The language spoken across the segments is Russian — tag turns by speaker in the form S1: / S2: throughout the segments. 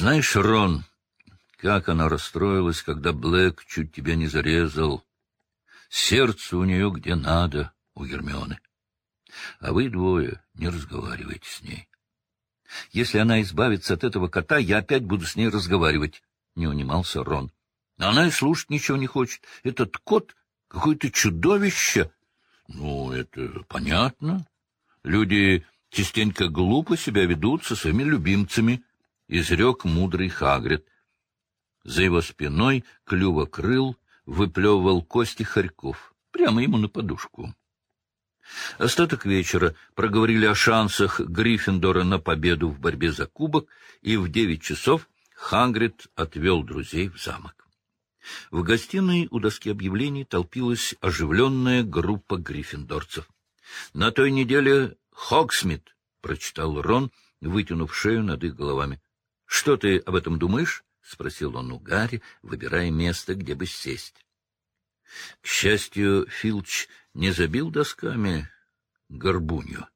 S1: Знаешь, Рон, как она расстроилась, когда Блэк чуть тебя не зарезал. Сердце у нее где надо, у Гермионы. А вы двое не разговаривайте с ней. Если она избавится от этого кота, я опять буду с ней разговаривать, — не унимался Рон. Она и слушать ничего не хочет. Этот кот — какое-то чудовище. Ну, это понятно. Люди частенько глупо себя ведут со своими любимцами, — изрек мудрый Хагрид. За его спиной клювокрыл выплевывал кости хорьков, прямо ему на подушку. Остаток вечера проговорили о шансах Гриффиндора на победу в борьбе за кубок, и в девять часов Хагрид отвел друзей в замок. В гостиной у доски объявлений толпилась оживленная группа гриффиндорцев. На той неделе Хоксмит, — прочитал Рон, вытянув шею над их головами. — Что ты об этом думаешь? — спросил он у Гарри, выбирая место, где бы сесть. К счастью, Филч не забил досками горбунью.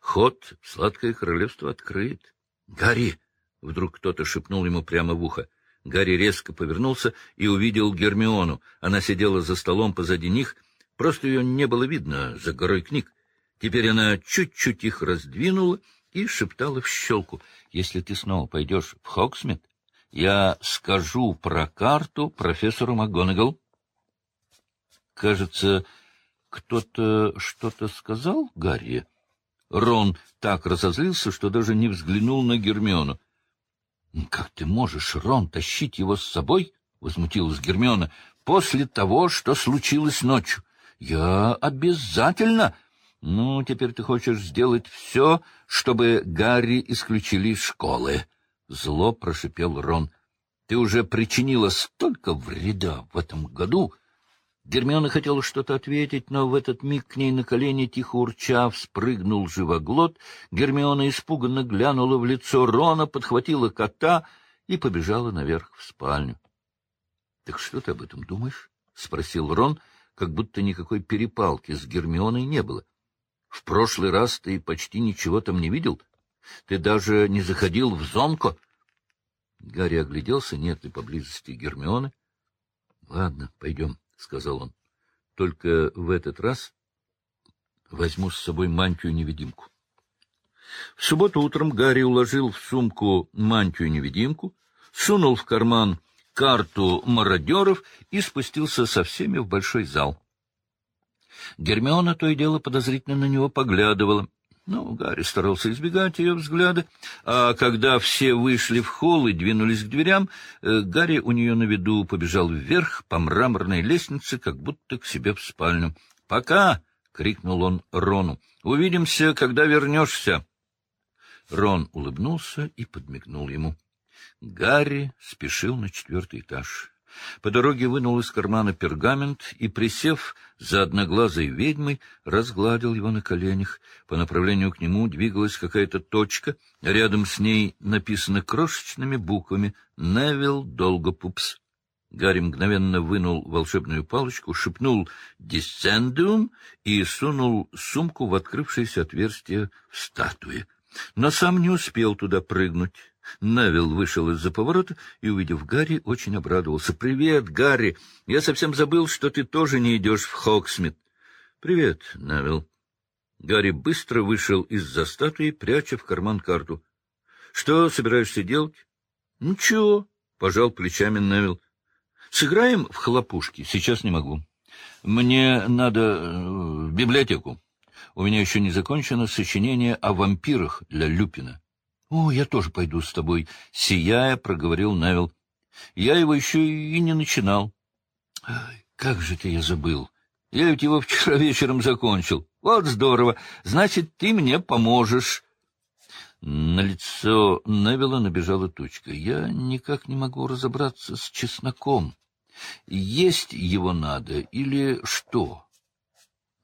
S1: Ход в сладкое королевство открыт. — Гарри! — вдруг кто-то шепнул ему прямо в ухо. Гарри резко повернулся и увидел Гермиону. Она сидела за столом позади них, просто ее не было видно за горой книг. Теперь она чуть-чуть их раздвинула и шептала в щелку. — Если ты снова пойдешь в Хоксмит, я скажу про карту профессору МакГонагал. Кажется, кто-то что-то сказал Гарри. Рон так разозлился, что даже не взглянул на Гермиону. — Как ты можешь, Рон, тащить его с собой? — возмутилась Гермиона. — После того, что случилось ночью. Я обязательно... Ну, теперь ты хочешь сделать все, чтобы Гарри исключили из школы. Зло прошипел Рон. Ты уже причинила столько вреда в этом году. Гермиона хотела что-то ответить, но в этот миг к ней на колени, тихо урча, спрыгнул живоглот. Гермиона испуганно глянула в лицо Рона, подхватила кота и побежала наверх в спальню. — Так что ты об этом думаешь? — спросил Рон, как будто никакой перепалки с Гермионой не было. — В прошлый раз ты почти ничего там не видел? Ты даже не заходил в зонку? Гарри огляделся, нет ли поблизости Гермионы. — Ладно, пойдем, — сказал он. — Только в этот раз возьму с собой мантию-невидимку. В субботу утром Гарри уложил в сумку мантию-невидимку, сунул в карман карту мародеров и спустился со всеми в большой зал. Гермиона то и дело подозрительно на него поглядывала. Ну, Гарри старался избегать ее взгляда, а когда все вышли в холл и двинулись к дверям, э, Гарри у нее на виду побежал вверх по мраморной лестнице, как будто к себе в спальню. «Пока!» — крикнул он Рону. «Увидимся, когда вернешься!» Рон улыбнулся и подмигнул ему. Гарри спешил на четвертый этаж. По дороге вынул из кармана пергамент и, присев за одноглазой ведьмой, разгладил его на коленях. По направлению к нему двигалась какая-то точка, рядом с ней написано крошечными буквами «Невил Долгопупс». Гарри мгновенно вынул волшебную палочку, шепнул «Дисцендиум» и сунул сумку в открывшееся отверстие в статуе. Но сам не успел туда прыгнуть. Невил вышел из-за поворота и, увидев Гарри, очень обрадовался. — Привет, Гарри! Я совсем забыл, что ты тоже не идешь в Хоксмит. — Привет, Невил. Гарри быстро вышел из-за статуи, пряча в карман карту. — Что собираешься делать? — Ничего, — пожал плечами Невил. — Сыграем в хлопушки? Сейчас не могу. Мне надо э, в библиотеку. У меня еще не закончено сочинение о вампирах для Люпина. — О, я тоже пойду с тобой, — сияя проговорил Невил. — Я его еще и не начинал. — Как же ты я забыл. Я ведь его вчера вечером закончил. Вот здорово. Значит, ты мне поможешь. На лицо Невилла набежала тучка. Я никак не могу разобраться с чесноком. Есть его надо или что?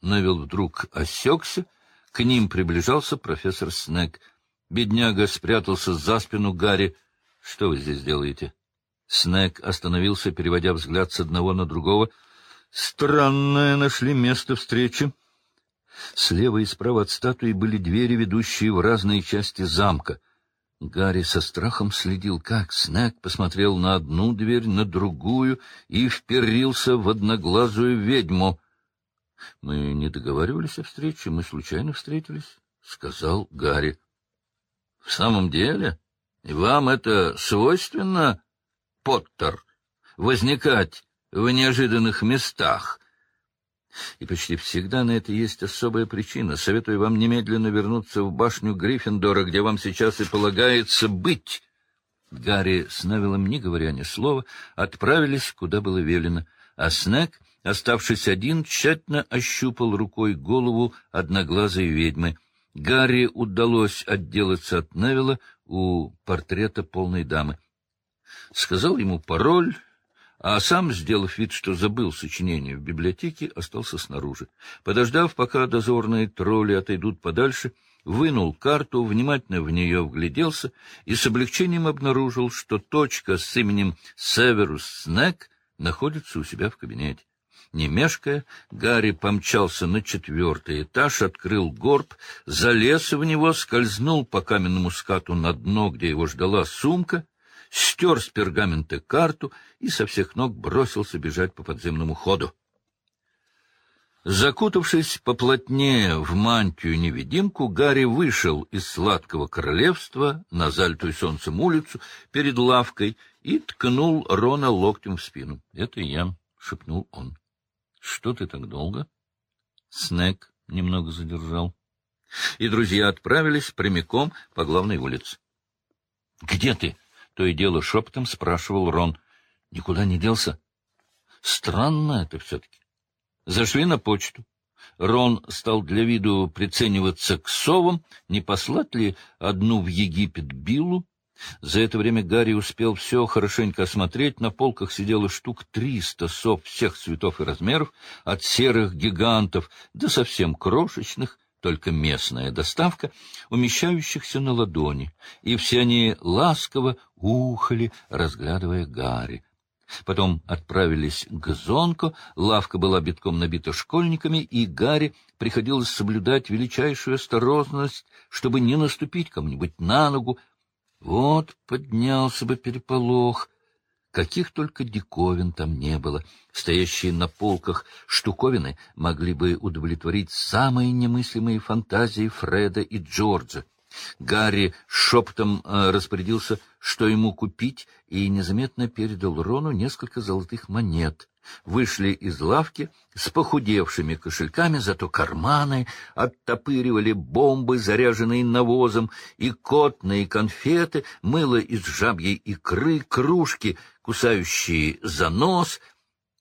S1: Невилл вдруг осекся. К ним приближался профессор Снег — Бедняга спрятался за спину Гарри. — Что вы здесь делаете? Снег остановился, переводя взгляд с одного на другого. — Странное нашли место встречи. Слева и справа от статуи были двери, ведущие в разные части замка. Гарри со страхом следил, как Снег посмотрел на одну дверь, на другую и вперился в одноглазую ведьму. — Мы не договаривались о встрече, мы случайно встретились, — сказал Гарри. — В самом деле? Вам это свойственно, Поттер, возникать в неожиданных местах? И почти всегда на это есть особая причина. Советую вам немедленно вернуться в башню Гриффиндора, где вам сейчас и полагается быть. Гарри с Невиллом, не говоря ни слова, отправились, куда было велено, а Снег, оставшись один, тщательно ощупал рукой голову одноглазой ведьмы. Гарри удалось отделаться от Невилла у портрета полной дамы. Сказал ему пароль а сам, сделав вид, что забыл сочинение в библиотеке, остался снаружи. Подождав, пока дозорные тролли отойдут подальше, вынул карту, внимательно в нее вгляделся и с облегчением обнаружил, что точка с именем Северус Снег находится у себя в кабинете. Не мешкая, Гарри помчался на четвертый этаж, открыл горб, залез в него, скользнул по каменному скату на дно, где его ждала сумка, стер с пергамента карту и со всех ног бросился бежать по подземному ходу. Закутавшись поплотнее в мантию-невидимку, Гарри вышел из сладкого королевства на залитую солнцем улицу перед лавкой и ткнул Рона локтем в спину. — Это я, — шепнул он. — Что ты так долго? Снег немного задержал. И друзья отправились прямиком по главной улице. — Где ты? то и дело шепотом спрашивал Рон. Никуда не делся? Странно это все-таки. Зашли на почту. Рон стал для виду прицениваться к совам, не послать ли одну в Египет Биллу. За это время Гарри успел все хорошенько осмотреть. На полках сидело штук триста сов всех цветов и размеров, от серых гигантов до совсем крошечных, только местная доставка, умещающихся на ладони, и все они ласково ухали, разглядывая Гарри. Потом отправились к Зонко, лавка была битком набита школьниками, и Гарри приходилось соблюдать величайшую осторожность, чтобы не наступить кому-нибудь на ногу. Вот поднялся бы переполох, Каких только диковин там не было. Стоящие на полках штуковины могли бы удовлетворить самые немыслимые фантазии Фреда и Джорджа. Гарри шепотом э, распорядился, что ему купить, и незаметно передал Рону несколько золотых монет. Вышли из лавки с похудевшими кошельками, зато карманы оттопыривали бомбы, заряженные навозом, и котные конфеты, мыло из жабьей икры, кружки, кусающие за нос.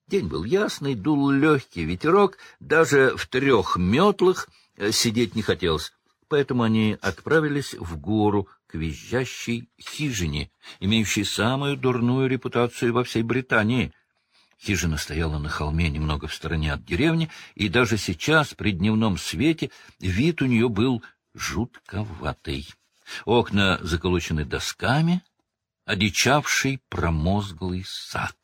S1: День был ясный, дул легкий ветерок, даже в трех метлах э, сидеть не хотелось поэтому они отправились в гору к визжащей хижине, имеющей самую дурную репутацию во всей Британии. Хижина стояла на холме немного в стороне от деревни, и даже сейчас, при дневном свете, вид у нее был жутковатый. Окна заколочены досками, одичавший промозглый сад.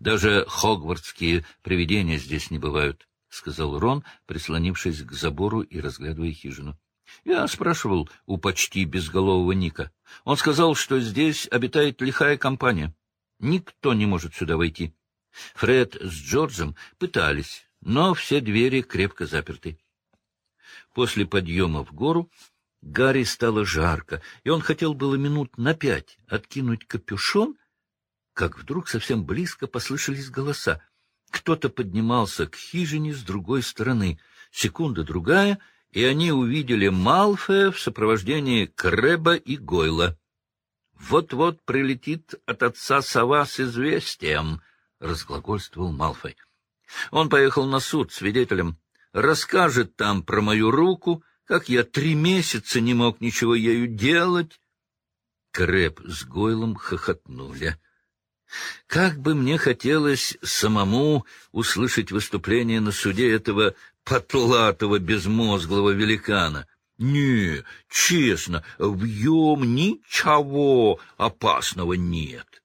S1: Даже хогвартские привидения здесь не бывают. — сказал Рон, прислонившись к забору и разглядывая хижину. — Я спрашивал у почти безголового Ника. Он сказал, что здесь обитает лихая компания. Никто не может сюда войти. Фред с Джорджем пытались, но все двери крепко заперты. После подъема в гору Гарри стало жарко, и он хотел было минут на пять откинуть капюшон, как вдруг совсем близко послышались голоса. Кто-то поднимался к хижине с другой стороны. Секунда-другая, и они увидели Малфея в сопровождении Крэба и Гойла. «Вот-вот прилетит от отца сова с известием», — разглагольствовал Малфой. «Он поехал на суд свидетелем, расскажет там про мою руку, как я три месяца не мог ничего ею делать». Крэб с Гойлом хохотнули. Как бы мне хотелось самому услышать выступление на суде этого потлатого безмозглого великана. Не, честно, в нем ничего опасного нет.